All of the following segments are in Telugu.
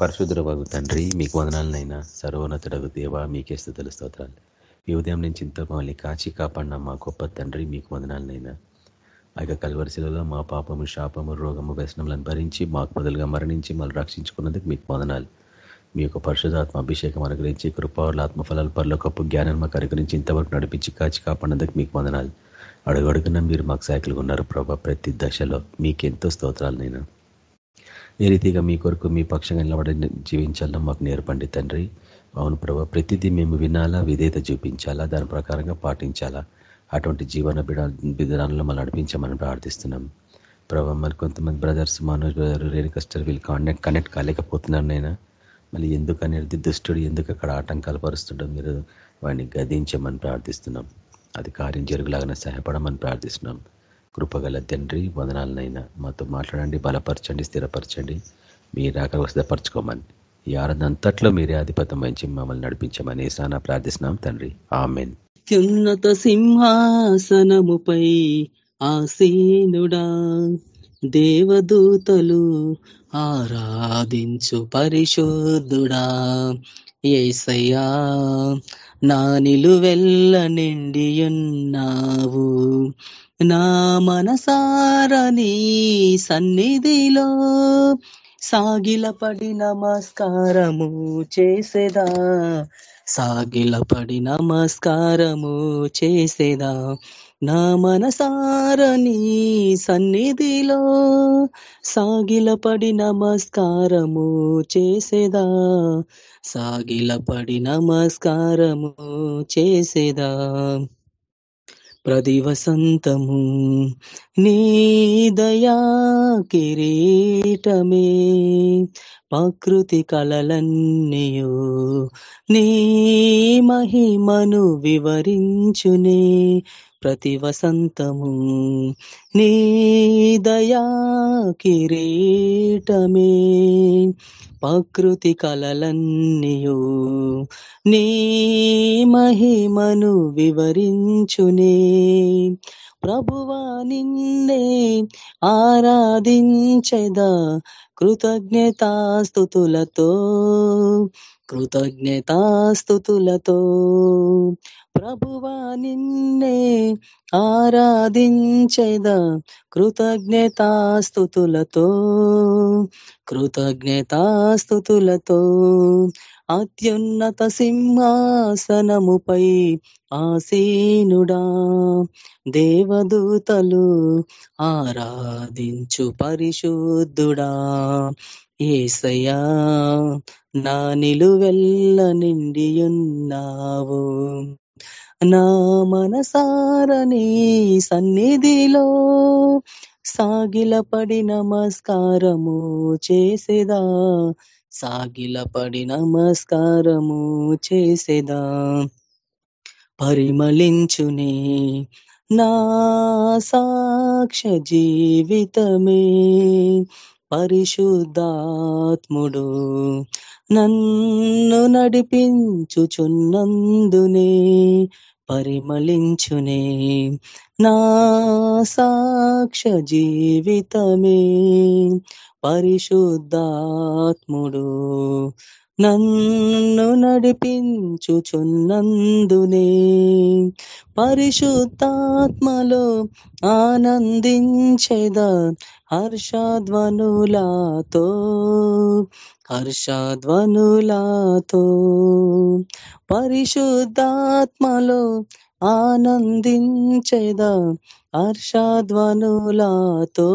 పరిశుద్ధ వగు తండ్రి మీకు వందనాలనైనా. సర్వోన్నతుడగు దేవ మీకే స్థుతులు స్తోత్రాలు. ఈ ఉదయం నుంచి ఇంత మమ్మల్ని కాచి కాపాడిన మా గొప్ప తండ్రి మీకు వందనాలనైనా. ఆ యొక్క కల్వరిశిలలో మా పాపము శాపము రోగము వ్యసనములను భరించి మాకు మొదలుగా మరణించి మళ్ళీ రక్షించుకున్నందుకు మీకు వందనాలు. మీ యొక్క పరిశుధాత్మ అభిషేకం అనుగ్రహించి కృపావుల ఆత్మఫలాలు పర్లోకప్పు జ్ఞానం మాకు అనుగ్రహించి ఇంతవరకు నడిపించి కాచి కాపాడినందుకు మీకు వందనాలు. అడుగడుగున మీరు మాకు సైకిల్గా ఉన్నారు ప్రభా ప్రతి దశలో మీకెంతో నేను ఏ రీతిగా మీ కొరకు మీ పక్షంగా నిలబడి జీవించాలని మాకు నేర్పండి తండ్రి. అవును ప్రభా ప్రతిదీ మేము వినాలా విధేత చూపించాలా దాని ప్రకారంగా పాటించాలా? అటువంటి జీవన విధానంలో మనం నడిపించామని ప్రార్థిస్తున్నాం. ప్రభా మరి కొంతమంది బ్రదర్స్ మనోజ్ బ్రదర్ రేణుకస్టర్ వీళ్ళు కాంటాక్ట్ కనెక్ట్ కాలేకపోతున్నారు నేను మళ్ళీ ఎందుకు అనేది దుష్టుడు ఎందుకు అక్కడ ఆటంకాలు పరుస్తుండో మీరు వాడిని గదించమని ప్రార్థిస్తున్నాం. అది కార్యం జరుగులాగానే సహాయపడమని ప్రార్థిస్తున్నాం. కృపగల తండ్రి వదనాలనైనా మాతో మాట్లాడండి బలపరచండి స్థిరపరచండి. మీరు అక్కడ సిద్ధపరచుకోమని ఈ ఆరాధన అంతట్లో మీరే ఆధిపత్యం వహించి మమ్మల్ని నడిపించమని సానా ప్రార్థిస్తున్నాం తండ్రి. ఆమెన్. అత్యున్నత సింహాసనముపై ఆసీనుడా దేవదూతలు ఆరాధించు పరిశోధుడా ఏసయ్యా నా నిలువెల్ల నిండియున్నావు. నా మనసారని సన్నిధిలో సాగిలపడి నమస్కారము చేసేదా? సాగిలపడి నమస్కారము చేసేదా? నా మనసారని సన్నిధిలో సాగిలపడి నమస్కారము చేసేదా? సాగిలపడి నమస్కారము చేసేదా? ప్రతి వసంతము నీదయా కిరీటమే. ప్రకృతి కలలన్నీయు నీ మహిమను వివరించునే. ప్రతి వసంతము నీ దయా కిరీటమే. ప్రకృతి కలలన్నీయు నీ మహిమను వివరించునే. ప్రభువా నిన్నే ఆరాధించెదా కృతజ్ఞతాస్తుతులతో కృతజ్ఞతాస్తుతులతో ప్రభువా నిన్నే ఆరాధించేదా కృతజ్ఞతాస్థుతులతో కృతజ్ఞతాస్థుతులతో. అత్యున్నత సింహాసనముపై ఆసీనుడా దేవదూతలు ఆరాధించు పరిశుద్ధుడా. ఏసయ్యా నా నిలువెల్ల నిండియున్నావు. నా మనసారని సన్నిధిలో సాగిలపడి నమస్కారము చేసేదా? సాగిలపడి నమస్కారము చేసేదా? పరిమళించునే నా సాక్ష జీవితమే పరిశుద్ధాత్ముడు. నన్ను నడిపించుచున్నందునే పరిమళించునే. నా సాక్ష జీవితమే పరిశుద్ధాత్ముడు. నన్ను నడిపించుచున్నందునే పరిశుద్ధాత్మలో ఆనందించేదా హర్షధ్వనులాతో హర్షధ్వనులాతో పరిశుద్ధాత్మలో ఆనందించేదా హర్షధ్వనులాతో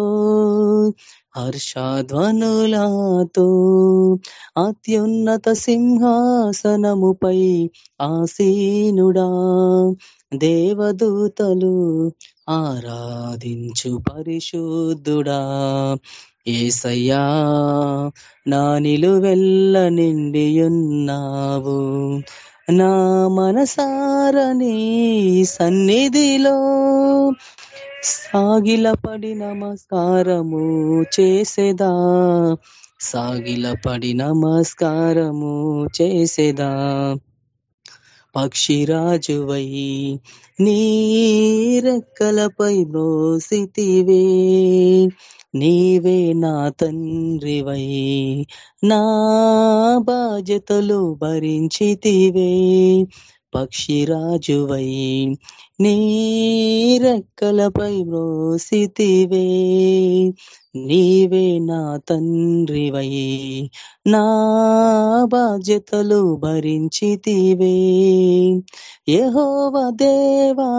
హర్షధ్వనులాతో అత్యున్నత సింహాసనముపై ఆసీనుడా దేవదూతలు ఆరాధించు పరిశుద్ధుడా. ఏసయ్యా నా నిలువెల్ల నిండియున్నావు. నా మనసారని సన్నిధిలో సాగిలపడి నమస్కారము చేసేదా? సాగిలపడి నమస్కారము చేసేదా? పక్షిరాజువై నీ రెక్కలపై బ్రోసితివే. నీవే నా తండ్రివై నా బాధ్యతలు భరించితివే. పక్షిరాజువై నీరెక్కలపై మ్రోసితివే నీవే నా తండ్రివై నా బాధ్యతలు భరించితివే. యహోవ దేవా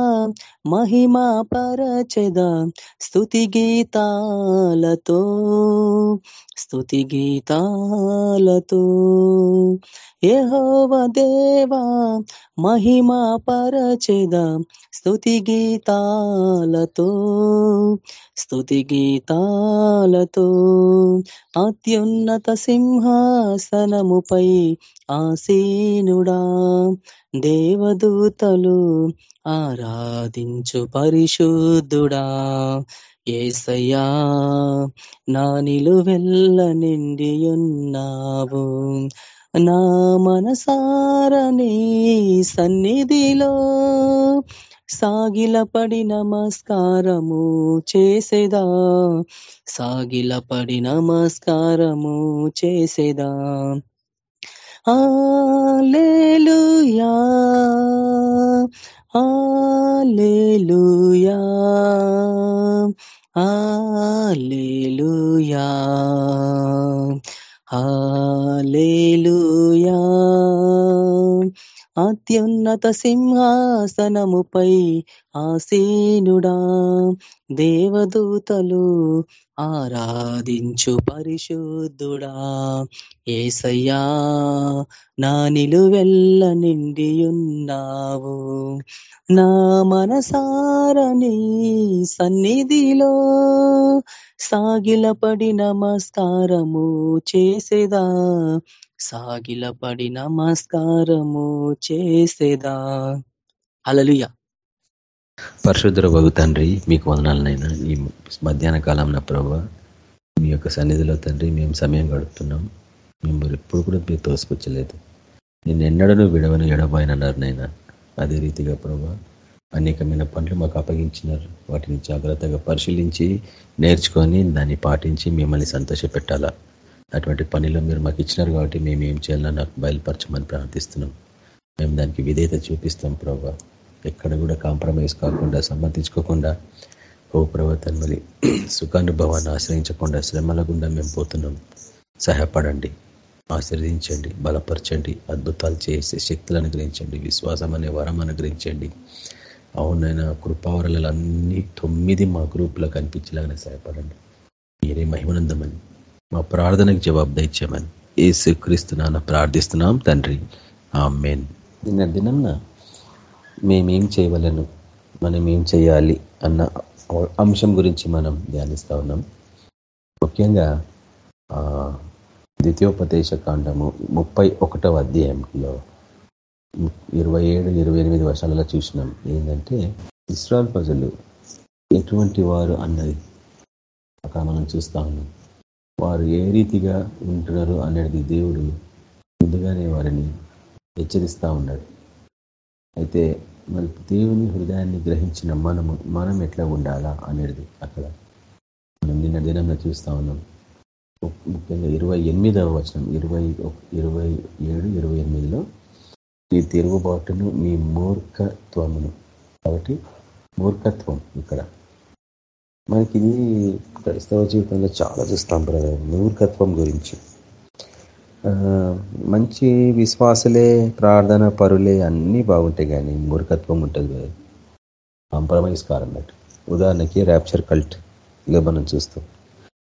మహిమా పరచద స్తుతి గీతాలతో స్తుతి గీతాలతో. యహోవ దేవా మహిమా పరచద స్థుతి గీతాలతో స్తుతి గీతాలతో అత్యున్నత సింహాసనముపై ఆసీనుడా. దేవదూతలు ఆరాధించు పరిశుద్ధుడా. ఏసయ్యా నా నిలువెల్ల నిండియున్నావు. నా మనసారని సన్నిధిలో సాగిలపడి నమస్కారము చేసేదా? సాగిలపడి నమస్కారము చేసేదా? ఆలేలుయా ఆలేలుయా ఆలేలుయా ఆలేలుయా అత్యున్నత సింహాసనముపై ఆసీనుడా. దేవదూతలు ఆరాధించు పరిశుద్ధుడా. ఏసయ్యా నా నిలువెల్ల నిండియున్నావు. నా మనసారని సన్నిధిలో సాగిలపడి నమస్కారము చేసేదా. సాగిలపడి నమస్కారము చేసేదా. అలలుయ పరిశుద్ధ వగు తండ్రి మీకు వదనాలనైనా. ఈ మధ్యాహ్న కాలం నా ప్రభావ మీ యొక్క సన్నిధిలో తండ్రి మేము సమయం గడుపుతున్నాం. మిమ్మల్ని ఎప్పుడు కూడా మీరు తోసుకొచ్చలేదు నేను ఎన్నడను విడవను ఎడబాయనన్నారు నైనా అదే రీతిగా ప్రభా అనేకమైన పనులు మాకు అప్పగించినారు. వాటిని జాగ్రత్తగా పరిశీలించి నేర్చుకొని దాన్ని పాటించి మిమ్మల్ని సంతోష పెట్టాలా అటువంటి పనిలో మీరు మాకు ఇచ్చినారు కాబట్టి మేము ఏం చేయాలో నాకు బయలుపరచమని ప్రార్థిస్తున్నాం. మేము దానికి విధేయత చూపిస్తాం ప్రభా. ఎక్కడ కూడా కాంప్రమైజ్ కాకుండా సమర్థించుకోకుండా ఓ ప్రభాతం మరి సుఖానుభవాన్ని ఆశ్రయించకుండా శ్రమల గుండా మేము పోతున్నాం. సహాయపడండి ఆశీర్దించండి బలపరచండి అద్భుతాలు చేసే శక్తులు అనుగ్రహించండి విశ్వాసం అనే వరం అనుగ్రహించండి. అవునైనా కృపావరాలు అన్ని తొమ్మిది మా గ్రూప్లో కనిపించేలాగానే సహాయపడండి. మీరే మహిమనందమని. మా ప్రార్థనకు జవాబు దయచేయమని ఏ క్రీస్తు ప్రార్థిస్తున్నాం తండ్రి. ఆ మెయిన్ నిన్న దినంన మేమేం చేయవలను మనం ఏం చేయాలి అన్న అంశం గురించి మనం ధ్యానిస్తూ ఉన్నాం. ముఖ్యంగా ద్వితీయోపదేశ కాండము ముప్పై ఒకటవ అధ్యాయంలో ఇరవై ఏడు ఇరవై ఎనిమిది వర్షాలలో చూసినాం. ఏంటంటే ఇస్రాల్ ప్రజలు ఎటువంటి వారు అన్నది అక్కడ మనం చూస్తా ఉన్నాం. వారు ఏ రీతిగా ఉంటున్నారు అనేది దేవుడు ముందుగానే వారిని హెచ్చరిస్తూ ఉన్నాడు. అయితే మరి దేవుని హృదయాన్ని గ్రహించిన మనము మనం ఎట్లా ఉండాలా అనేది అక్కడ మనం నిన్న దినంలో చూస్తా ఉన్నాం. ముఖ్యంగా ఇరవై ఎనిమిదవ వచనం ఇరవై ఇరవై ఏడు ఇరవై ఎనిమిదిలో మీ తిరుగుబాటును మీ మూర్ఖత్వమును కాబట్టి మూర్ఖత్వం ఇక్కడ. మనకి ఇది క్రైస్తవ జీవితంలో చాలా చూస్తాం బ్రదర్ మూర్ఖత్వం గురించి. మంచి విశ్వాసలే ప్రార్థన పరులే అన్నీ బాగుంటాయి కానీ మూర్ఖత్వం ఉంటుంది కదా కాంప్రమైజ్ కారన్నట్టు ఉదాహరణకి ర్యాప్చర్ కల్ట్ ఇలా మనం చూస్తాం.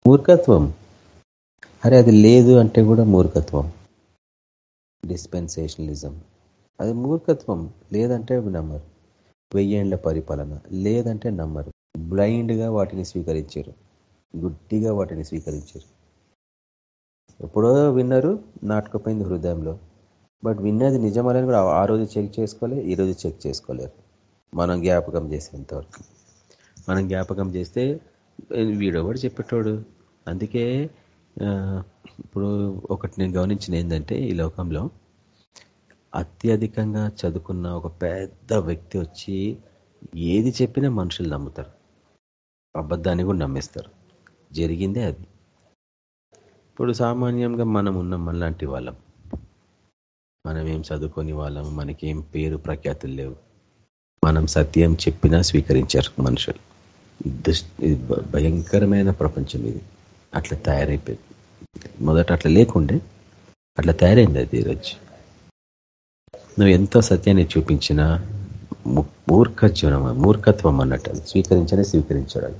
మూర్ఖత్వం. అరే అది లేదు అంటే కూడా మూర్ఖత్వం. డిస్పెన్సేషనలిజం. అది మూర్ఖత్వం. లేదంటే నమ్మరు. వెయ్యేండ్ల పరిపాలన. లేదంటే నమ్మరు. బ్లైండ్గా వాటిని స్వీకరించారు. గుడ్డిగా వాటిని స్వీకరించారు. ఎప్పుడో విన్నారు నాటకపోయింది హృదయంలో. బట్ విన్నది నిజమని కూడా ఆ రోజు చెక్ చేసుకోలే ఈ రోజు చెక్ చేసుకోలేరు. మనం జ్ఞాపకం చేసేంతవరకు మనం జ్ఞాపకం చేస్తే వీడెవడు చెప్పేటోడు? అందుకే ఇప్పుడు ఒకటి నేను గమనించిన ఏంటంటే ఈ లోకంలో అత్యధికంగా చదువుకున్న ఒక పెద్ద వ్యక్తి వచ్చి ఏది చెప్పినా మనుషులు నమ్ముతారు. అబద్ధాన్ని కూడా నమ్మేస్తారు. జరిగిందే అది. ఇప్పుడు సామాన్యంగా మనం ఉన్నాం మనలాంటి వాళ్ళం. మనం ఏం చదువుకొని వాళ్ళం మనకేం పేరు ప్రఖ్యాతులు లేవు. మనం సత్యం చెప్పినా స్వీకరించారు మనుషులు. ఇది భయంకరమైన ప్రపంచం ఇది. అట్లా తయారైపోయింది. మొదట అట్లా లేకుండే అట్లా తయారైంది అది ఈరోజు. నువ్వు ఎంతో సత్యాన్ని చూపించినా మూర్ఖ జ్వరం మూర్ఖత్వం అన్నట్టు స్వీకరించనే స్వీకరించడం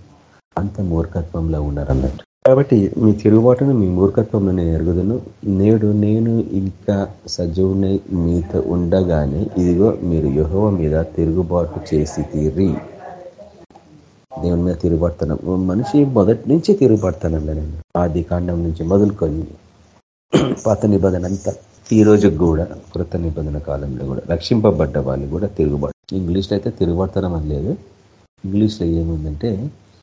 అంత మూర్ఖత్వంలో ఉన్నారు అన్నట్టు కాబట్టి మీ తిరుగుబాటును మీ మూర్ఖత్వంలో నేను ఎరుగుదను. నేడు నేను ఇంకా సజీవునై మీతో ఉండగానే ఇదిగో మీరు యుహవ మీద తిరుగుబాటు చేసి తీరి. దేవుని మీద తిరుగుబడుతున్నాం మనిషి మొదటి నుంచి తిరుగుబడతానండి నేను. ఆది కాండం నుంచి మొదలుకొని పాత నిబంధన అంతా ఈ రోజుకు కూడా కృత నిబంధన కాలంలో కూడా రక్షింపబడ్డ వాళ్ళు కూడా తిరుగుబాటు ఇంగ్లీష్లో అయితే తిరుగుబడతనం అని లేదు. ఇంగ్లీష్లో ఏముందంటే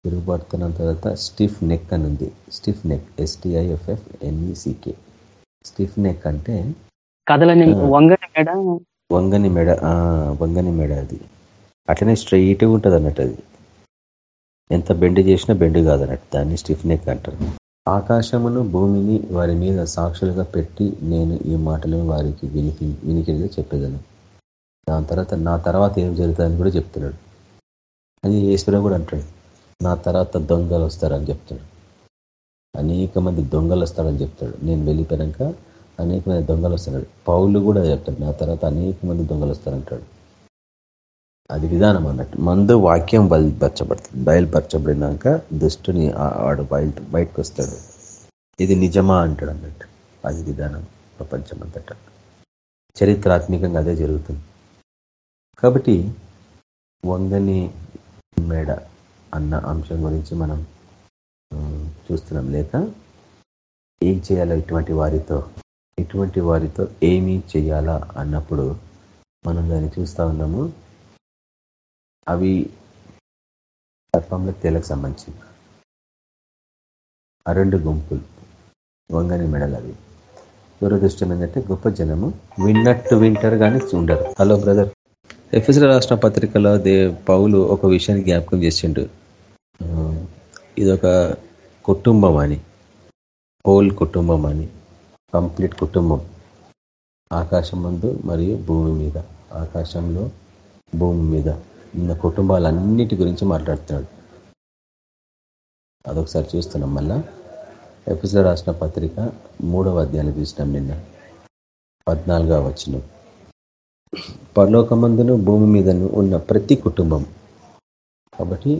తిరుగుబడుతున్న తర్వాత స్టిఫ్ నెక్ అని ఉంది. Stiff neck S T I F F N E C K stiff neck అంటే కథలని వంగని మెడ. వంగని మెడ వంగని మెడ అది. అట్లనే స్ట్రైట్గా ఉంటుంది అన్నట్టు అది. ఎంత బెండ్ చేసినా బెండ్ కాదన్నట్టు దాన్ని స్టిఫ్ నెక్ అంటారు. ఆకాశమును భూమిని వారి మీద సాక్షులుగా పెట్టి నేను ఈ మాటలను వారికి వినికి వినికిడిగా చెప్పేదాను. దాని తర్వాత నా తర్వాత ఏం జరుగుతుందని కూడా చెప్తున్నాడు. అది ఈశ్వరం కూడా అంటాడు నా తర్వాత దొంగలు వస్తారని చెప్తాడు అనేక మంది దొంగలు వస్తారని చెప్తాడు. నేను వెళ్ళిపోయాక అనేక మంది దొంగలు వస్తున్నాడు పౌలు కూడా చెప్తాడు నా తర్వాత అనేక మంది దొంగలు వస్తారంటాడు అది విధానం అన్నట్టు. మందు వాక్యం బయలుపరచబడుతుంది. బయలుపరచబడినాక దుష్టుని వాడు బయట బయటకు వస్తాడు. ఇది నిజమా అంటాడు అన్నట్టు. అది విధానం ప్రపంచం అంతటా చరిత్రాత్మకంగా అదే జరుగుతుంది. కాబట్టి వంగని మేడ అన్న అంశం గురించి మనం చూస్తున్నాం. లేక ఏం చేయాలో ఇటువంటి వారితో? ఇటువంటి వారితో ఏమి చేయాలా అన్నప్పుడు మనం దాన్ని చూస్తూ ఉన్నాము. అవి సర్పంలో తేలకు సంబంధించి. ఆ రెండు గుంపులు వంగని మెడలు అవి. దురదృష్టం ఏంటంటే గొప్ప జనము విన్నట్టు వింటారు కానీ ఉండరు. Hello brother. ఎఫ్ఎస్ల రాష్ట్ర పత్రికలో దే పౌలు ఒక విషయాన్ని జ్ఞాపకం చేసిండు. ఇదొక కుటుంబం అని. హోల్ కుటుంబం అని. కంప్లీట్ కుటుంబం. ఆకాశం ముందు మరియు భూమి మీద. ఆకాశంలో భూమి మీద. ఉన్న కుటుంబాలన్నిటి గురించి మాట్లాడుతున్నాడు. అదొకసారి చూస్తున్నాం మళ్ళా. ఎపిసోడ్ రాసిన పత్రిక మూడవ అధ్యాయాన్ని చూసినాం నిన్న. పద్నాలుగవ వచ్చిన పరలోకమందును భూమి మీదను ఉన్న ప్రతి కుటుంబం. కాబట్టి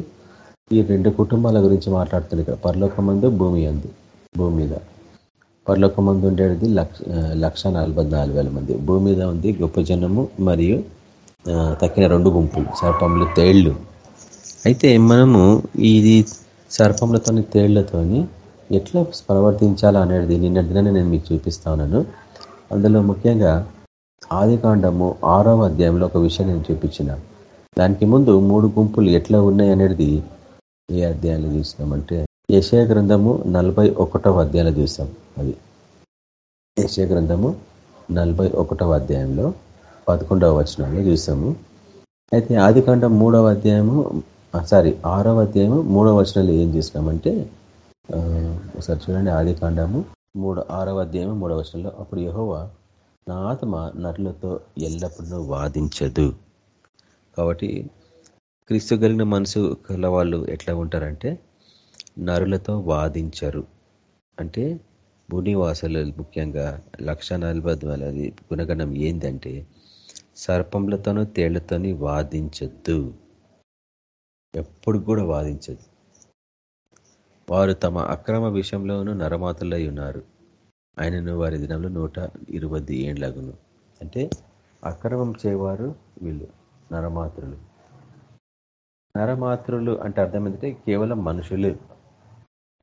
ఈ రెండు కుటుంబాల గురించి మాట్లాడుతుంది ఇక్కడ పరలోకమందు భూమి అంది భూమి మీద. పరలోకమందు ఉండేది లక్ష లక్ష మంది. భూమి మీద ఉంది గొప్ప జనము మరియు తక్కిన రెండు గుంపులు సర్పములు తేళ్ళు. అయితే మనము ఇది సర్పములతోని తేళ్ళతోని ఎట్లా ప్రవర్తించాలా అనేది నిన్న నేను మీకు చూపిస్తా ఉన్నాను. అందులో ముఖ్యంగా ఆది కాండము ఆరవ అధ్యాయంలో ఒక విషయం నేను చూపించిన. దానికి ముందు మూడు గుంపులు ఎట్లా ఉన్నాయి అనేది ఏ అధ్యాయాలు చూసినామంటే యశయ గ్రంథము నలభై ఒకటవ అధ్యాయాలు చూసాం అది. యశయ గ్రంథము నలభై ఒకటవ అధ్యాయంలో పదకొండవ వచనంలో చూసాము అయితే ఆది కాండం మూడవ అధ్యాయము సారీ ఆరవ అధ్యాయము మూడవ వచనంలో ఏం చూసినామంటే ఒకసారి చూడండి ఆది కాండము మూడు ఆరవ అధ్యాయము మూడవ వచనంలో అప్పుడు యహోవా నా ఆత్మ నరులతో ఎల్లప్పుడూ వాదించదు. కాబట్టి క్రీస్తు కలిగిన మనసు కల వాళ్ళు ఎట్లా ఉంటారంటే నరులతో వాదించరు. అంటే భూనివాసులు ముఖ్యంగా లక్ష నలభై గుణగణం ఏంటంటే సర్పంలతోనూ తేళ్ళతోని వాదించద్దు. ఎప్పుడు కూడా వాదించదు వారు తమ అక్రమ విషయంలోనూ నరమాతలై ఉన్నారు. ఆయనను వారి దినంలో నూట ఇరవై ఏండ్లగును. అంటే అక్రమం చేయవారు వీళ్ళు నరమాతృలు నరమాతృలు అంటే అర్థం ఏంటంటే కేవలం మనుషులు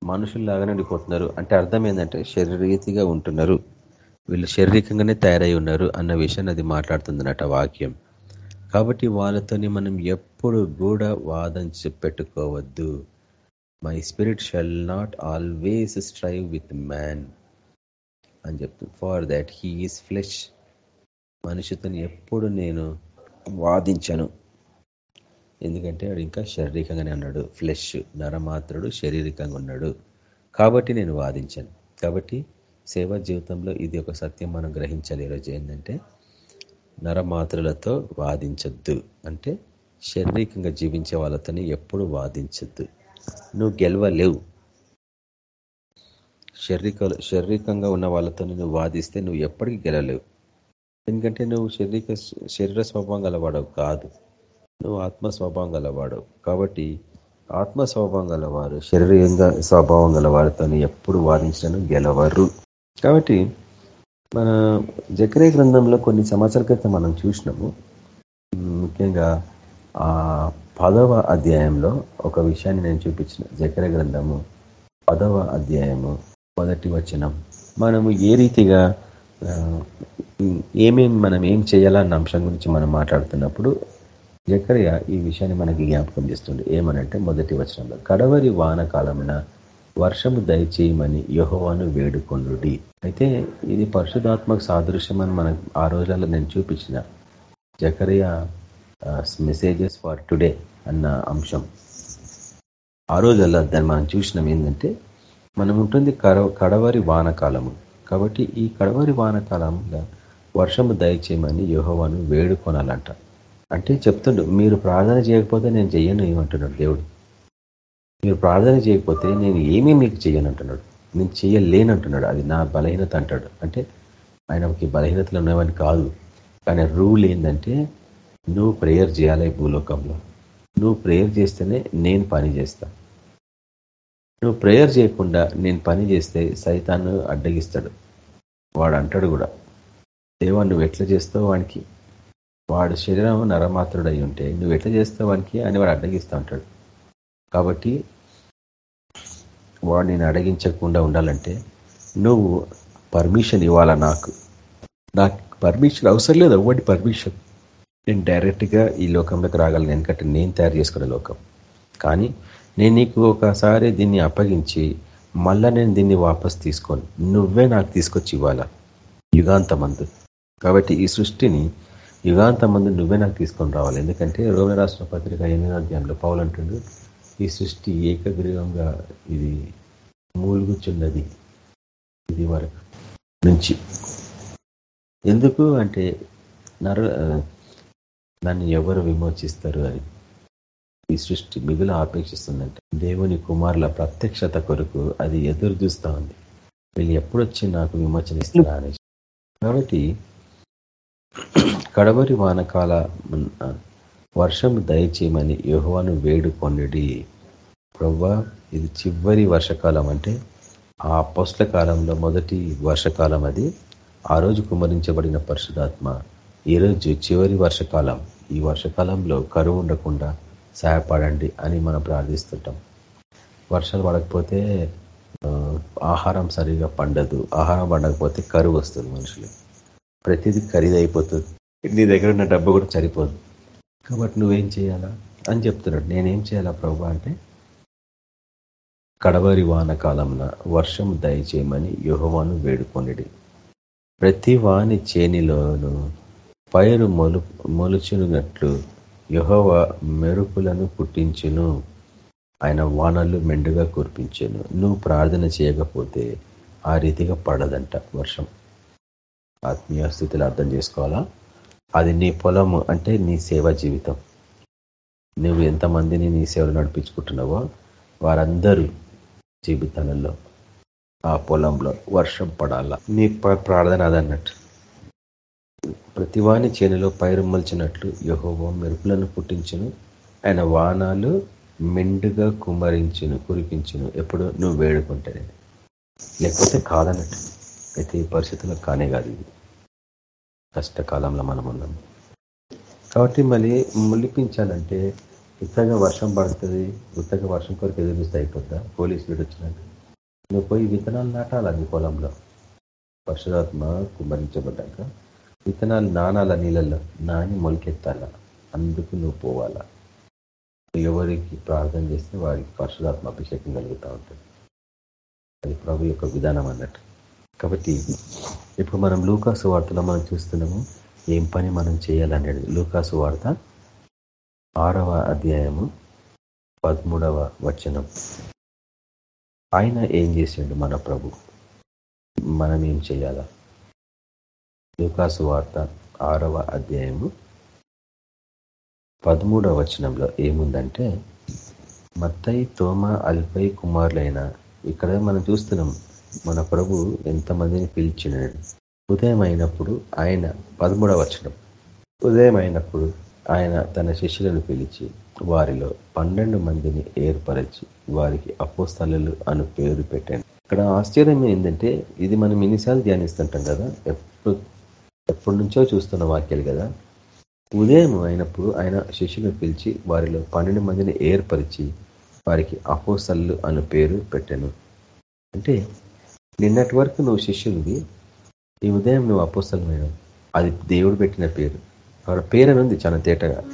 మనుషుల్లాగానే ఉండిపోతున్నారు. అంటే అర్థం ఏంటంటే శరీరీతిగా ఉంటున్నారు. వీళ్ళు శారీరకంగానే తయారై ఉన్నారు అన్న విషయాన్ని అది మాట్లాడుతుందన్నట వాక్యం. కాబట్టి వాళ్ళతోని మనం ఎప్పుడు కూడా వాదం పెట్టుకోవద్దు my spirit shall not always strive with man అని చెప్తుంది for that he is flesh మనిషితో ఎప్పుడు నేను వాదించను. ఎందుకంటే వాడు ఇంకా శారీరకంగానే ఉన్నాడు. ఫ్లెష్ నరమాత్రుడు శారీరకంగా ఉన్నాడు. కాబట్టి నేను వాదించాను. కాబట్టి సేవా జీవితంలో ఇది ఒక సత్యం మనం గ్రహించాలి. ఈరోజు ఏంటంటే నరమాతృలతో వాదించద్దు. అంటే శారీరకంగా జీవించే వాళ్ళతోని ఎప్పుడు వాదించద్దు. నువ్వు గెలవలేవు. శారీరక శారీరకంగా ఉన్న వాళ్ళతో నువ్వు వాదిస్తే నువ్వు ఎప్పటికీ గెలలేవు ఎందుకంటే నువ్వు శారీరక శరీర స్వభావం గలవాడవు కాదు. నువ్వు ఆత్మ స్వభావం గలవాడవు. కాబట్టి ఆత్మ స్వభావం గలవారు శరీరంగా స్వభావం గలవారితో ఎప్పుడు వాదించడం గెలవరు. కాబట్టి మన జకరే గ్రంథంలో కొన్ని సంవత్సరాల క్రితం మనం చూసినాము. ముఖ్యంగా ఆ పదవ అధ్యాయంలో ఒక విషయాన్ని నేను చూపించిన. జకర గ్రంథము పదవ అధ్యాయము మొదటి వచనం. మనము ఏ రీతిగా ఏమేమి మనం ఏం చేయాలన్న అంశం గురించి మనం మాట్లాడుతున్నప్పుడు జకర్య ఈ విషయాన్ని మనకి జ్ఞాపకం చేస్తుంది ఏమనంటే మొదటి వచనంలో కడవరి వాన కాలమున వర్షము దయచేయమని యహోవాను వేడుకొనుడి. అయితే ఇది పరిశుధాత్మక సాదృశ్యం అని మనకు ఆ రోజుల్లో నేను చూపించిన జకరియ మెసేజెస్ ఫర్ టుడే అన్న అంశం. ఆ రోజుల్లో దాన్ని మనం చూసినాం ఏంటంటే మనం ఉంటుంది కడవరి వానకాలము. కాబట్టి ఈ కడవరి వానకాలంలో వర్షము దయచేయమని యోహోవాను వేడుకొనాలంట. అంటే చెప్తుండు మీరు ప్రార్థన చేయకపోతే నేను చెయ్యను ఏమంటున్నాడు దేవుడు. మీరు ప్రార్థన చేయకపోతే నేను ఏమీ మీకు చేయను అంటున్నాడు. నేను చెయ్యలేనంటున్నాడు అది నా బలహీనత అంటాడు. అంటే ఆయనకి బలహీనతలు ఉన్నాయని కాదు. కానీ రూల్ ఏంటంటే నువ్వు ప్రేయర్ చేయాలి భూలోకంలో. నువ్వు ప్రేయర్ చేస్తేనే నేను పని చేస్తా. నువ్వు ప్రేయర్ చేయకుండా నేను పని చేస్తే సైతాన్ని అడ్డగిస్తాడు. వాడు అంటాడు కూడా. దేవా నువ్వు ఎట్లా చేస్తావు వానికి? వాడు శరీరం నరమాత్రుడు అయి ఉంటే నువ్వు ఎట్లా చేస్తావు వానికి అని వాడు అడ్డగిస్తూ ఉంటాడు. కాబట్టి వాడు నేను అడగించకుండా ఉండాలంటే నువ్వు పర్మిషన్ ఇవ్వాలా నాకు? నాకు పర్మిషన్ అవసరం లేదు అవ్వండి పర్మిషన్? నేను డైరెక్ట్గా ఈ లోకంలోకి రాగలను ఎందుకంటే నేను తయారు చేసుకునే లోకం. కానీ నేను నీకు ఒకసారి దీన్ని అప్పగించి మళ్ళా నేను దీన్ని వాపస్ తీసుకొని. నువ్వే నాకు తీసుకొచ్చి ఇవ్వాలా? యుగాంతమందు. కాబట్టి ఈ సృష్టిని యుగాంతమందు నువ్వే నాకు తీసుకొని రావాలి. ఎందుకంటే రోమ రాష్ట్ర పత్రిక ఎనిమిదో అధ్యాయంలో పౌలు అంటుండు ఈ సృష్టి ఏకగ్రీవంగా ఇది మూలుగుచున్నది. ఇది వరకు నుంచి. ఎందుకు అంటే నర దాన్ని ఎవరు విమోచిస్తారు అని. ఈ సృష్టి మిగులు ఆపేక్షిస్తుందంటే. దేవుని కుమారుల ప్రత్యక్షత కొరకు అది ఎదురు చూస్తూ ఉంది. వీళ్ళు ఎప్పుడొచ్చి నాకు విమోచన ఇస్తారా అనేసి. కాబట్టి కడవరి వానకాల వర్షం దయచేయమని యుహోవాను వేడుకొనిడి. ప్రవ్వా ఇది చివరి వర్షకాలం అంటే ఆ పోస్ట్ల కాలంలో మొదటి వర్షకాలం అది. ఆ రోజు కుమరించబడిన పరిశుధాత్మ ఈరోజు చివరి వర్షకాలం. ఈ వర్షకాలంలో కరువు ఉండకుండా సహాయపడండి అని మనం ప్రార్థిస్తుంటాం. వర్షాలు పడకపోతే ఆహారం సరిగా పండదు. ఆహారం పండకపోతే కరువు వస్తుంది మనుషులు ప్రతిదీ ఖరీదైపోతుంది. నీ దగ్గర ఉన్న డబ్బు కూడా సరిపోదు. కాబట్టి నువ్వేం చేయాలా? అని చెప్తున్నాడు. నేనేం చేయాలా ప్రభు అంటే కడవరి వాన కాలంన వర్షం దయచేయమని యుహవాను వేడుకొనిడి. ప్రతి వాని చేనిలోను పైరు మొలు మొలుచునున్నట్లు యుహవ మెరుపులను పుట్టించును. ఆయన వానలు మెండుగా కురిపించాను. నువ్వు ప్రార్థన చేయకపోతే ఆ రీతిగా పడదంట వర్షం. ఆత్మీయ స్థితిలో అర్థం చేసుకోవాలా? అది నీ పొలము అంటే నీ సేవా జీవితం. నువ్వు ఎంతమందిని నీ సేవలు నడిపించుకుంటున్నావో వారందరూ జీవితాలలో ఆ పొలంలో వర్షం పడాల? నీ ప్రార్థన అదన్నట్టు. ప్రతివాని చేనులో పైరుమ్మల్చినట్లు యహోవో మెరుపులను పుట్టించును. ఆయన వానాలు మెండుగా కుమరించును కురిపించును. ఎప్పుడు నువ్వు వేడుకుంటే లేకపోతే కాదన్నట్టు. అయితే ఈ పరిస్థితుల్లో కానే కాదు ఇది. కష్టకాలంలో మనం ఉన్నాం. కాబట్టి మళ్ళీ ములిపించాలంటే ఉత్తగా వర్షం పడుతుంది. ఉత్తగా వర్షం కొరకు ఎదురుస్తే అయిపోద్దా పోలీసు వీడు వచ్చినాక. నువ్వు పోయి విత్తనాలు నాటాలా నీ పొలంలో? వర్షాత్మ కుమరించబడ్డాక విత్తనాలు నానాల నీళ్ళల్లో నాని మొలకెత్తాల. అందుకు నువ్వు పోవాలా. ఎవరికి ప్రార్థన చేస్తే వారికి పరిశుధాత్మ అభిషేకం కలుగుతూ ఉంటుంది. అది ప్రభు యొక్క విధానం అన్నట్టు. కాబట్టి ఇప్పుడు మనం లూకాసు వార్తలో మనం చూస్తున్నాము ఏం పని మనం చేయాలనేది. లూకాసు వార్త ఆరవ అధ్యాయము పదమూడవ వచనం. ఆయన ఏం చేసిండు మన ప్రభు? మనం ఏం చేయాలా? లూకాసు వార్త ఆరవ అధ్యాయము పదమూడవ వచనంలో ఏముందంటే మత్తయి తోమ అల్పై కుమారులైన ఇక్కడ మనం చూస్తున్నాం మన ప్రభు ఎంతమందిని పిలిచినాడు ఉదయం అయినప్పుడు ఆయన పదమూడవ వచనం. ఉదయం అయినప్పుడు ఆయన తన శిష్యులను పిలిచి వారిలో పన్నెండు మందిని ఏర్పరచి వారికి అపోస్తలు అను పేరు పెట్టాను. ఇక్కడ ఆశ్చర్యం ఏంటంటే ఇది మనం ఎన్నిసార్లు ధ్యానిస్తుంటాం కదా ఎప్పుడు ఎప్పటి నుంచో చూస్తున్న వాక్యాలు కదా. ఉదయం అయినప్పుడు ఆయన శిష్యులను పిలిచి వారిలో పన్నెండు మందిని ఏర్పరిచి వారికి అపోసల్లు అను పేరు పెట్టాను. అంటే నిన్నటి వరకు నువ్వు శిష్యునివి ఈ ఉదయం నువ్వు అపోసలమైన అది దేవుడు పెట్టిన పేరు. వాడి పేరు అని ఉంది చాలా తేటగా.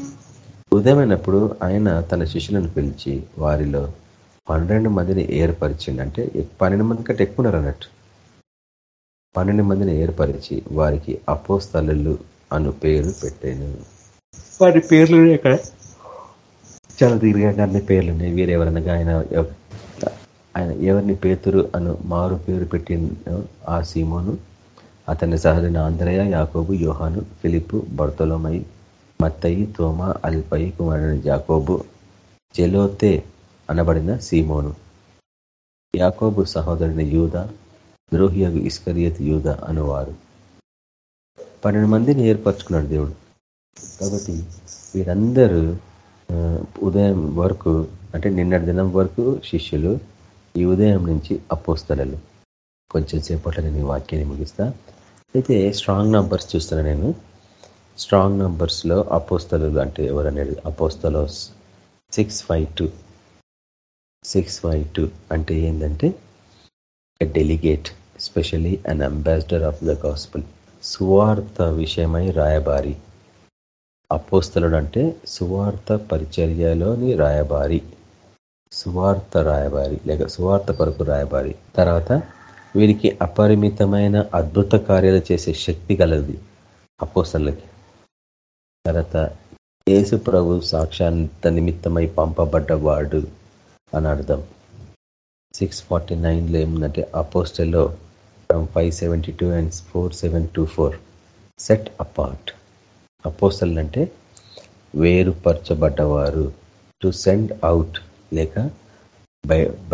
ఉదయమైనప్పుడు ఆయన తన శిష్యులను పిలిచి వారిలో పన్నెండు మందిని ఏర్పరిచిండు. అంటే పన్నెండు మంది కంటే ఎక్కువ ఉన్నారు అన్నట్టు పన్నెండు మందిని ఏర్పరిచి వారికి అపోస్తలు అను పేరు పెట్టాను. వారి పేర్లు ఇక్కడ చాలా దీర్ఘంగా అన్ని పేర్లు ఉన్నాయి. వీరెవరనగా ఆయన ఆయన ఎవరిని పేతురు అను మారు పేరు పెట్టిన ఆ సీమోను అతని సహజన ఆంధ్రయ యాకోబు యోహాను ఫిలిప్పు బర్తలోమై మత్తయి తోమ అల్పై కుమారుని జాకోబు జెలోతే అనబడిన సీమోను. యాకోబు సహోదరుని యూద ద్రోహియగు ఇస్కరియత్ యూద అనువారు. పన్నెండు మందిని ఏర్పరచుకున్నాడు దేవుడు. కాబట్టి వీరందరూ ఉదయం వరకు అంటే నిన్నటి దినం వరకు శిష్యులు ఈ ఉదయం నుంచి అపోస్తలలు. కొంచెం సేపట్లో నేను ఈ వాక్యాన్ని ముగిస్తా. అయితే స్ట్రాంగ్ నంబర్స్ చూస్తున్నా నేను. స్ట్రాంగ్ నంబర్స్లో అపోస్తలు అంటే ఎవరనేది? అపోస్తలోస్. Six five two six five two అంటే ఏంటంటే delegate specially an ambassador of the gospel సువార్త విషయమై రాయబారి. అపోస్తలుడు అంటే సువార్త పరిచర్యలోని రాయబారి. సువార్త రాయబారి లేక సువార్త కొరకు రాయబారి. తర్వాత వీరికి అపరిమితమైన అద్భుత కార్యాలు చేసే శక్తి కలది అపోసలకి తర్వాత యేసు ప్రభు సాక్షాంత నిమిత్తమై పంపబడ్డవాడు అని అర్థం. సిక్స్ ఫార్టీ నైన్లో ఏముందంటే అపోస్టల్లో from five seventy two and four seven two four set apart apostle అంటే వేరుపరచబడ్డవారు టు సెండ్ అవుట్ లేక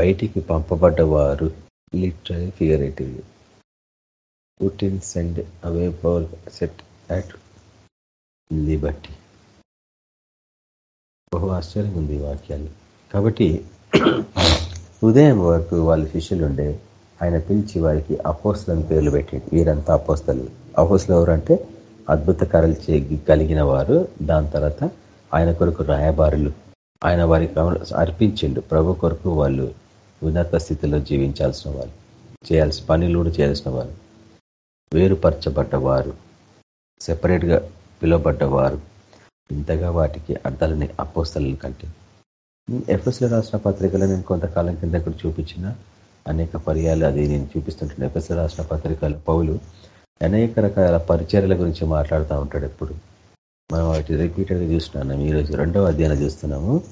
బయటికి పంపబడ్డవారు literal figurative in send away power set at liberty బహు ఆశ్చర్యం ఉంది వాక్యాలు. కాబట్టి ఉదయం వరకు వాళ్ళ శిష్యులు ఉండే ఆయన పిలిచి వారికి అపోస్తలను పేర్లు పెట్టి వీరంతా అపోస్తలు. ఎవరు ఎవరంటే అద్భుత కరలు కలిగిన వారు. దాని తర్వాత ఆయన కొరకు రాయబారులు. ఆయన వారికి అర్పించిండు. ప్రభు కొరకు వాళ్ళు ఉన్నత స్థితిలో జీవించాల్సిన వాళ్ళు. చేయాల్సిన పనులు కూడా చేయాల్సిన వాళ్ళు. వేరుపరచబడ్డవారు. సెపరేట్గా పిలువబడ్డవారు. ఇంతగా వాటికి అర్థాలని అపోస్తలను కంటే ఎఫ్ఎస్లో రాసిన పత్రికలో నేను కొంతకాలం కింద ఇక్కడ చూపించిన. అనేక పర్యాలు అది నేను చూపిస్తుంటాను. ఎఫ్ఎస్లో రాసిన పత్రికలు పౌలు అనేక రకాల పరిచర్యల గురించి మాట్లాడుతూ ఉంటాడు ఎప్పుడు. మనం వాటి రిపీటెడ్గా చూస్తున్నాం ఈరోజు రెండవ అధ్యాయం చూస్తున్నాము.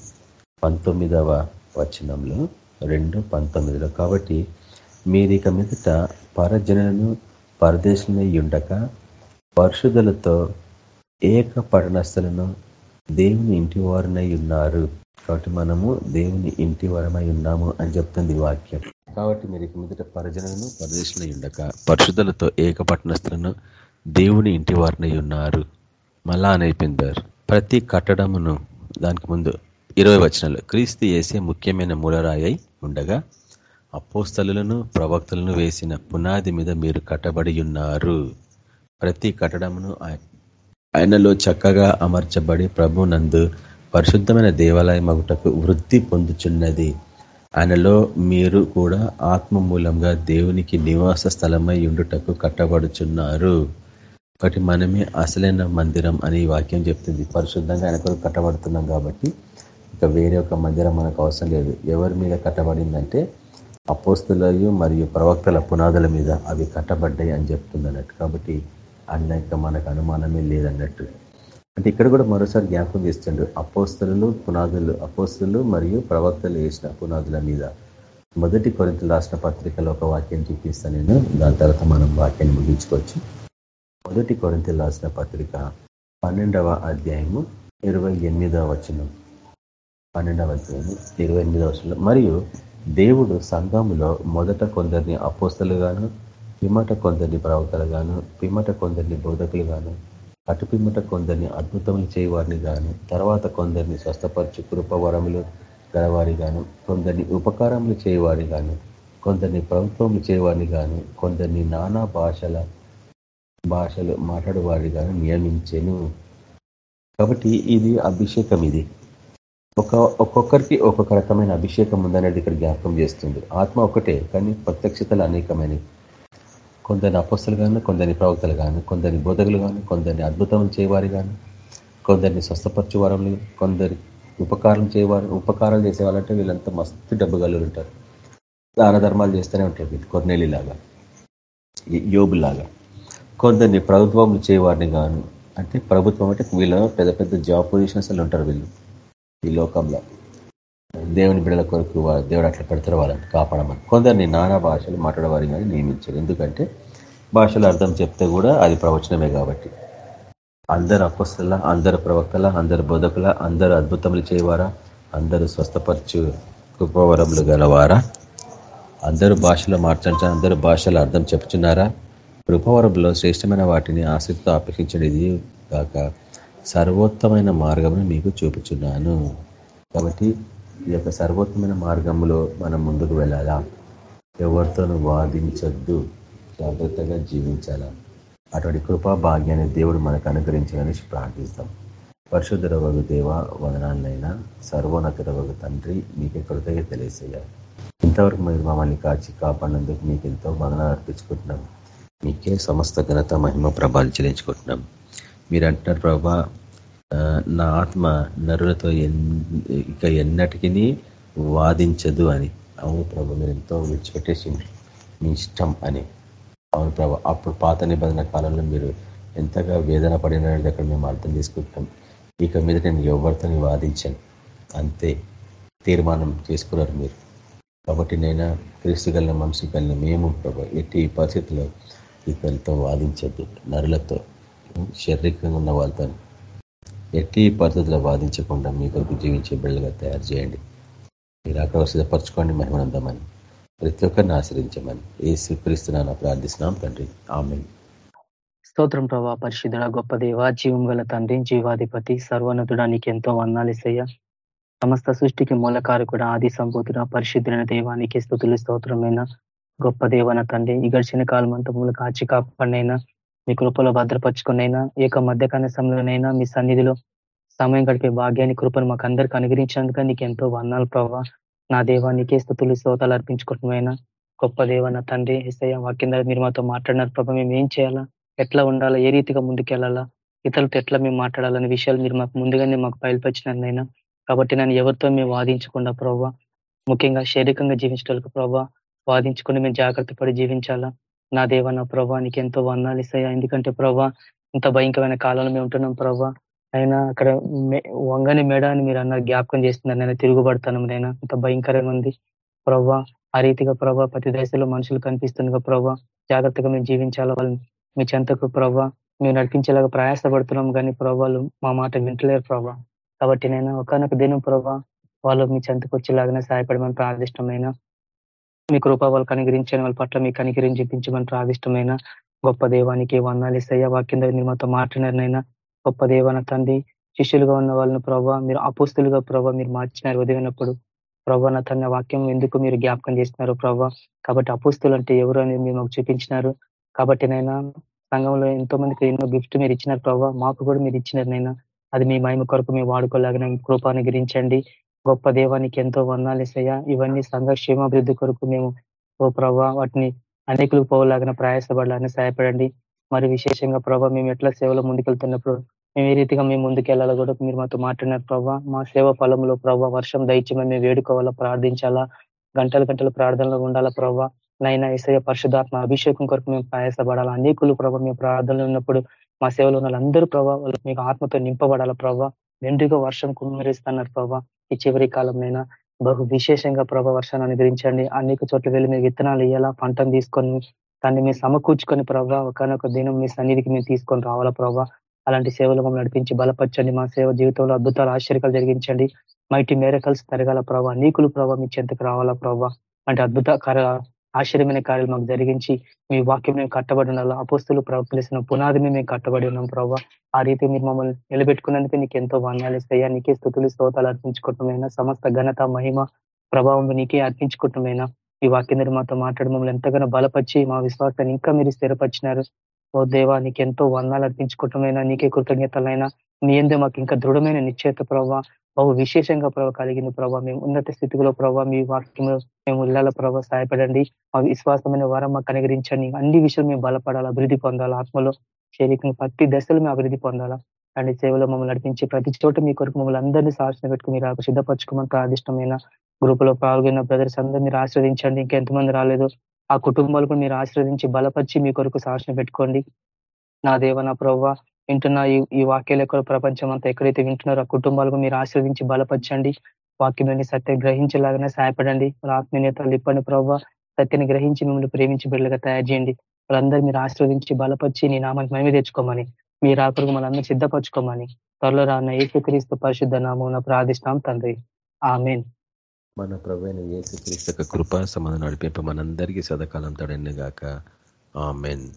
పంతొమ్మిదవ వచనంలో రెండు పంతొమ్మిదిలో. కాబట్టి మీరు ఇక మీదట పరజనులను పరదేశులనే ఉండక పరిశుద్ధులతో ఏక పట్టణస్థలను దేవుని ఇంటి వారినై ఉన్నారు. కాబట్టి మనము దేవుని ఇంటి వరమై ఉన్నాము అని చెప్తుంది వాక్యం. కాబట్టి మీరు ఇక మీదట పరజనులను పరదేశంలో ఉండక పరిశుద్ధులతో ఏక దేవుని ఇంటి వారినై ఉన్నారు. మళ్ళా అనైపోయిందారు ప్రతి కట్టడమును దానికి ముందు ఇరవై వచనాలు. క్రీస్తు వేసే ముఖ్యమైన మూలరాయి ఉండగా అపోస్తలను ప్రవక్తలను వేసిన పునాది మీద మీరు కట్టబడి ఉన్నారు. ప్రతి కట్టడమును ఆయనలో చక్కగా అమర్చబడి ప్రభు నందు పరిశుద్ధమైన దేవాలయం మగుటకు వృద్ధి పొందుచున్నది. ఆయనలో మీరు కూడా ఆత్మ మూలంగా దేవునికి నివాస స్థలమై ఉండుటకు కట్టబడుచున్నారు. ఒకటి మనమే అసలైన మందిరం అని వాక్యం చెప్తుంది. పరిశుద్ధంగా ఆయన కొరకు కట్టబడుతున్నాం కాబట్టి ఇక వేరే ఒక మందిరం మనకు అవసరం లేదు. ఎవరి మీద కట్టబడిందంటే అపోస్తులయు మరియు ప్రవక్తల పునాదుల మీద అవి కట్టబడ్డాయి అని చెప్తుంది అన్నట్టు. కాబట్టి అన్న మనకు అనుమానమే లేదన్నట్టు. అంటే ఇక్కడ కూడా మరోసారి జ్ఞాపకం చేస్తుండ్రు. అపోస్తలు పునాదులు అపోస్తులు మరియు ప్రవక్తలు వేసిన పునాదుల మీద. మొదటి కొరింత రాసిన పత్రికలో ఒక వాక్యం చూపిస్తాను నేను. దాని తర్వాత మనం వాక్యాన్ని ముగించుకోవచ్చు. మొదటి కొరింత రాసిన పత్రిక పన్నెండవ అధ్యాయము ఇరవై ఎనిమిదవ వచనం. పన్నెండవ అధ్యాయము ఇరవై ఎనిమిదవ వచనం. మరియు దేవుడు సంఘములో మొదట కొందరిని అపోస్తలుగాను పిమ్మట కొందరిని ప్రవక్తలుగాను పిమ్మట కొందరిని బోధకులుగాను అటుపిమ్మట కొందరిని అద్భుతములు చేయవారిని గాను తర్వాత కొందరిని స్వస్థపరచు కృపవరములు గలవారి గాను కొందరిని ఉపకారములు చేయవారి గాను కొందరిని ప్రభుత్వములు చేయవారిని గాను కొందరిని నానా భాషల భాషలు మాట్లాడేవారి గాను నియమించెను. కాబట్టి ఇది అభిషేకం ఇది. ఒక ఒక్కొక్కరికి ఒక్కొక్క రకమైన అభిషేకం ఉందనేది ఇక్కడ జ్ఞాపకం చేస్తుంది. ఆత్మ ఒకటే కానీ ప్రత్యక్షతలు అనేకమైనవి. కొందరిని అపస్తులు గాను కొందరిని ప్రవక్తలు గాను కొందరిని బోధకులు గాను కొందరిని అద్భుతం చేయవారి గాను కొందరిని స్వస్థపరచు వారములు కొందరి ఉపకారం చేయవారు ఉపకారాలు చేసేవాళ్ళంటే వీళ్ళంతా మస్తు డబ్బు గల్లు ఉంటారు. దాన ధర్మాలు చేస్తూనే ఉంటారు వీళ్ళు కొర్నేలిలాగా యోబులాగా కొందరిని ప్రభుత్వం చేయవారిని గాను అంటే ప్రభుత్వం అంటే వీళ్ళ పెద్ద పెద్ద జాబ్ పొజిషన్స్ ఉంటారు వీళ్ళు ఈ లోకంలో. దేవుని బిడల కొరకు దేవుడు అట్లా పెడతారు వాళ్ళని కాపాడమని. కొందరిని నానా భాషలు మాట్లాడేవారి కానీ నియమించారు ఎందుకంటే భాషలు అర్థం చెప్తే కూడా అది ప్రవచనమే కాబట్టి. అందరు అపస్తుల అందరు ప్రవక్తల అందరు బోధకుల అందరు అద్భుతములు చేయవారా? అందరూ స్వస్థపరచు కృపవరములు గలవారా? అందరూ భాషలో మార్చండి అందరూ భాషలు అర్థం చెప్తున్నారా కృపవరంలో శ్రేష్టమైన వాటిని ఆసక్తితో అపేక్షించడేది కాక సర్వోత్తమైన మార్గమును మీకు చూపుచున్నాను. కాబట్టి ఈ యొక్క సర్వోత్తమైన మార్గంలో మనం ముందుకు వెళ్ళాలా? ఎవరితోనూ వాదించద్దు. జాగ్రత్తగా జీవించాలా? అటువంటి కృపా భాగ్యాన్ని దేవుడు మనకు అనుగ్రహించాలని ప్రార్థిస్తాం. పరిశుద్ధ వగు దేవ వదనాలనైనా సర్వోన్నత వగు తండ్రి మీకే కృతజ్ఞ తెలియసేయాలి ఇంతవరకు మీరు మమ్మల్ని కాచి కాపాడినందుకు మీకు ఎంతో వదనాలు అర్పించుకుంటున్నాం. మీకే సమస్త ఘనత మహిమ ప్రభాలు చెల్లించుకుంటున్నాం. మీరు అంటున్నారు ప్రభా నా ఆత్మ నరులతో ఇక ఎన్నటికీ వాదించదు అని. అవును ప్రభు మీరు ఎంతో విడిచిపెట్టేసింది. మీ ఇష్టం అని. అవును ప్రభు అప్పుడు పాత నిబంధన కాలంలో మీరు ఎంతగా వేదన పడినది అక్కడ మేము అర్థం చేసుకుంటాం. ఇక మీద నేను ఎవరితో వాదించాను. అంతే తీర్మానం చేసుకున్నారు మీరు. కాబట్టి నేను క్రీస్తు కలిగిన మనిషి కలిగిన మేము ప్రభు ఎట్టి పరిస్థితుల్లో ఇతరులతో వాదించద్దు. నరులతో శారీరకంగా ఉన్న వాళ్ళతో ఎట్టి పద్ధతిలో వాదించకుండా మీ కొరకు జీవించే బిడ్డలుగా తయారు చేయండి. మీరు అక్కడ సిద్ధపరచుకోండి మహిమనందమని. ప్రతి ఒక్కరిని ఆశ్రయించమని. ఏ స్వీకరిస్తున్నాను ప్రార్థిస్తున్నాం తండ్రి. ఆమె స్తోత్రం ప్రభా పరిశుద్ధుడ గొప్ప దేవ జీవం గల తండ్రి జీవాధిపతి సర్వోన్నతుడా నీకు ఎంతో వందాలిసయ్య. సమస్త సృష్టికి మూలకారకుడ ఆది సంపూతుడ పరిశుద్ధుడైన దేవానికి స్థుతులు స్తోత్రమైన. గొప్ప దేవన తండ్రి ఈ గడిచిన కాలం అంతా మూల కాచి కాపాడినైనా. మీ కృపలో భద్రపరుచుకునైనా ఈ యొక్క మధ్యకాల సమయంలోనైనా మీ సన్నిధిలో సమయం గడిపే భాగ్యాన్ని కృపను మాకు అందరికీ అనుగ్రహించినందుక నీకు ఎంతో వందాలు ప్రభావ నా దేవా నీకే స్థుతులు శ్రోతాలు అర్పించుకుంటున్నాయినా. గొప్ప దేవ నా తండ్రి ఎస్ఐ వాక్యం మీరు మాతో మాట్లాడినారు ప్రభావ మేము ఏం చేయాలా? ఎట్లా ఉండాలా? ఏ రీతిగా ముందుకెళ్ళాలా? ఇతరులతో ఎట్లా మేము మాట్లాడాలనే విషయాలు మీరు మాకు ముందుగానే మాకు బయలుపరిచినారనైనా. కాబట్టి నన్ను ఎవరితో మేము వాదించకుండా ప్రభావ ముఖ్యంగా శారీరకంగా జీవించడానికి ప్రభావ వాదించకుండా మేము జాగ్రత్త పడి జీవించాలా? నా దేవ నా ప్రభా నీకు ఎంతో వందాలు ఇస్తాయా? ఎందుకంటే ప్రభా ఇంత భయంకరమైన కాలంలో మేము ఉంటున్నాం ప్రభా. అయినా అక్కడ వంగని మేడ అని మీరు అన్నారు జ్ఞాపకం చేస్తున్నారు. నేను తిరుగుబడతాను నేను ఇంత భయంకరంగా ఉంది. ప్రభా ఆ రీతిగా ప్రభా ప్రతి దశలో మనుషులు కనిపిస్తుండగా ప్రభా జాగ్రత్తగా మేము జీవించాలా? వాళ్ళని మీ చెంతకు ప్రభా మేము నడిపించేలాగా ప్రయాసపడుతున్నాం కానీ ప్రభావాలు మా మాట వింటలేరు ప్రభా. కాబట్టి నేను ఒకనొక దినం ప్రభా వాళ్ళు మీ చెంతకు వచ్చేలాగానే సహాయపడమని ప్రార్థిష్టమైనా మీ కృప వాళ్ళు కనిగరించని వాళ్ళ పట్ల మీకు కనిగిరించి చూపించమని ప్రార్థిష్టమైన గొప్ప దేవానికి వందాలు ఇస్తాయా వాక్యం దగ్గర మీరు మాతో మాట్లాడినారనైనా గొప్ప దేవాన తండ్రి శిష్యులుగా ఉన్న వాళ్ళని ప్రభావ మీరు అపుస్తులుగా ప్రభావ మీరు మార్చినారు ఉదయనప్పుడు ప్రభా నా తన వాక్యం ఎందుకు మీరు జ్ఞాపకం చేస్తున్నారు ప్రభా కాబట్టి అపుస్తులు అంటే ఎవరు అనేది మీరు మాకు చూపించినారు. కాబట్టి నైనా సంఘంలో ఎంతో మందికి ఎన్నో గిఫ్ట్ మీరు ఇచ్చినారు ప్రభావ మాకు కూడా మీరు ఇచ్చినారు నైనా. అది మీ మహిమ కొరకు మేము వాడుకోలేగిన కృపాన్ని గురించండి. గొప్ప దేవానికి ఎంతో వర్ణాలేసయ్యా ఇవన్నీ సంఘ క్షేమాభివృద్ధి కొరకు మేము ఓ ప్రభా వాటిని అనేకులకు పోవలాగిన ప్రయాసపడాలని సహాయపడండి. మరి విశేషంగా ప్రభావ మేము ఎట్లా సేవలో ముందుకెళ్తున్నప్పుడు మేము ఏ రీతిగా మేము ముందుకెళ్ళాలో కూడా మీరు మాతో మాట్లాడినారు ప్రభావ మా సేవ ఫలంలో ప్రభా వర్షం దయచేమని మేము వేడుకోవాలా ప్రార్థించాలా గంటల గంటలు ప్రార్థనలో ఉండాలా ప్రభా. నైనా ఏసయ పరిశుధాత్మ అభిషేకం కొరకు మేము ప్రయాసపడాలా. అనేకులు ప్రభావ మేము ప్రార్థనలు ఉన్నప్పుడు మా సేవలో ఉన్న వాళ్ళందరూ ప్రభావ మీకు ఆత్మతో నింపబడాలా ప్రభావ మెండుగా వర్షం కుమ్మరిస్తున్నారు ప్రభా. ఈ చివరి కాలంనైనా బహు విశేషంగా ప్రభావ వర్షాన్ని అనుగ్రహించండి. అనేక చోట్ల వెళ్ళి మీరు విత్తనాలు ఇయ్యాలా పంటను తీసుకొని దాన్ని మీరు సమకూర్చుకొని ప్రభావ ఒకనొక దినం మీ సన్నిధికి మేము తీసుకొని రావాలా ప్రభావ అలాంటి సేవలు మమ్మల్ని నడిపించి బలపరచండి. మా సేవ జీవితంలో అద్భుతాలు ఆశ్చర్యాలు జరిగించండి. మైటి మేరకల్స్ పెరగాల ప్రభావ నీకులు ప్రభావ మీ చెంతకు రావాలా ప్రభావ అంటే అద్భుత ఆశ్చర్యమైన కార్యాలు మాకు జరిగించి మీ వాక్యం మేము కట్టబడి ఉండాలి అపోస్తులు ప్రవక్తలేసిన పునాది మేము కట్టబడి ఉన్నాం ప్రభావ ఆ రీతి మీరు మమ్మల్ని నిలబెట్టుకున్నందుకు నీకు ఎంతో వందాలు ఇస్తాయా. నీకే స్థుతులు స్తోతాలు అర్పించుకోవటమైనా సమస్త ఘనత మహిమ ప్రభావం నీకే అర్పించుకోవటమైనా ఈ వాక్యం మాతో మాట్లాడి మమ్మల్ని ఎంతగానో బలపరిచి మా విశ్వాసాన్ని ఇంకా మీరు స్థిరపరిచినారు. ఓ దేవా నీకు ఎంతో వందాలు అర్పించుకోవటమైనా నీకే కృతజ్ఞతలైనా నీ ఎందే మాకు ఇంకా దృఢమైన నిశ్చేత ప్రభావ బహు విశేషంగా ప్రభావ కలిగిన ప్రభావ మేము ఉన్నత స్థితిలో ప్రభావ మీ వాక్యంలో మేము ఉల్లాల ప్రభావ సహాయపడండి. మా విశ్వాసమైన వారం మాకు అనుగ్రహించండి. అన్ని విషయాలు మేము బలపడాలి అభివృద్ధి పొందాలి. ఆత్మలో శరీరం ప్రతి దశలు మేము అభివృద్ధి పొందాలా. అండ్ సేవలో మమ్మల్ని నడిపించి ప్రతి చోట మీ కొరకు మమ్మల్ని అందరినీ సాక్షణ పెట్టుకుని మీరు సిద్ధపరచుకోమని ప్రాదిష్టమైన గ్రూప్లో పాల్గొన్న బ్రదర్స్ అందరూ మీరు ఆశ్రవదించండి. ఇంకెంతమంది రాలేదు. ఆ కుటుంబాలు కూడా మీరు ఆశ్రవదించి బలపరిచి మీ కొరకు సాక్షణ పెట్టుకోండి. నా దేవ నా ప్రవ్వ వింటున్న ఈ వాక్యాలు ఎక్కడ ప్రపంచం అంతా ఎక్కడైతే వింటున్నారో ఆ కుటుంబాలకు మీరు ఆశీర్వించి బలపరచండి. వాక్యం సత్య గ్రహించేలాగానే సహాయపడండి. వాళ్ళ ఆత్మీయతలు ఇప్పని ప్రవ్వ సత్యని గ్రహించి మిమ్మల్ని ప్రేమించి బిడ్డలుగా తయారు చేయండి. వాళ్ళందరూ మీరు ఆశ్రవదించి బలపరిచి నీ నామానికి మేమే తెచ్చుకోమని మీ ఆకులకు మనందరూ సిద్ధపరచుకోమని త్వరలో రాన్న ఏసుక్రీస్తు పరిశుద్ధ నామం ప్రార్థిస్తాం తండ్రి. ఆమెన్. మన ప్రవైన ఏసుక్రీస్తు కృప సంబంధం నడిపేప మనందరికీ సదకాలం తడన్నగాక ఆమెన్.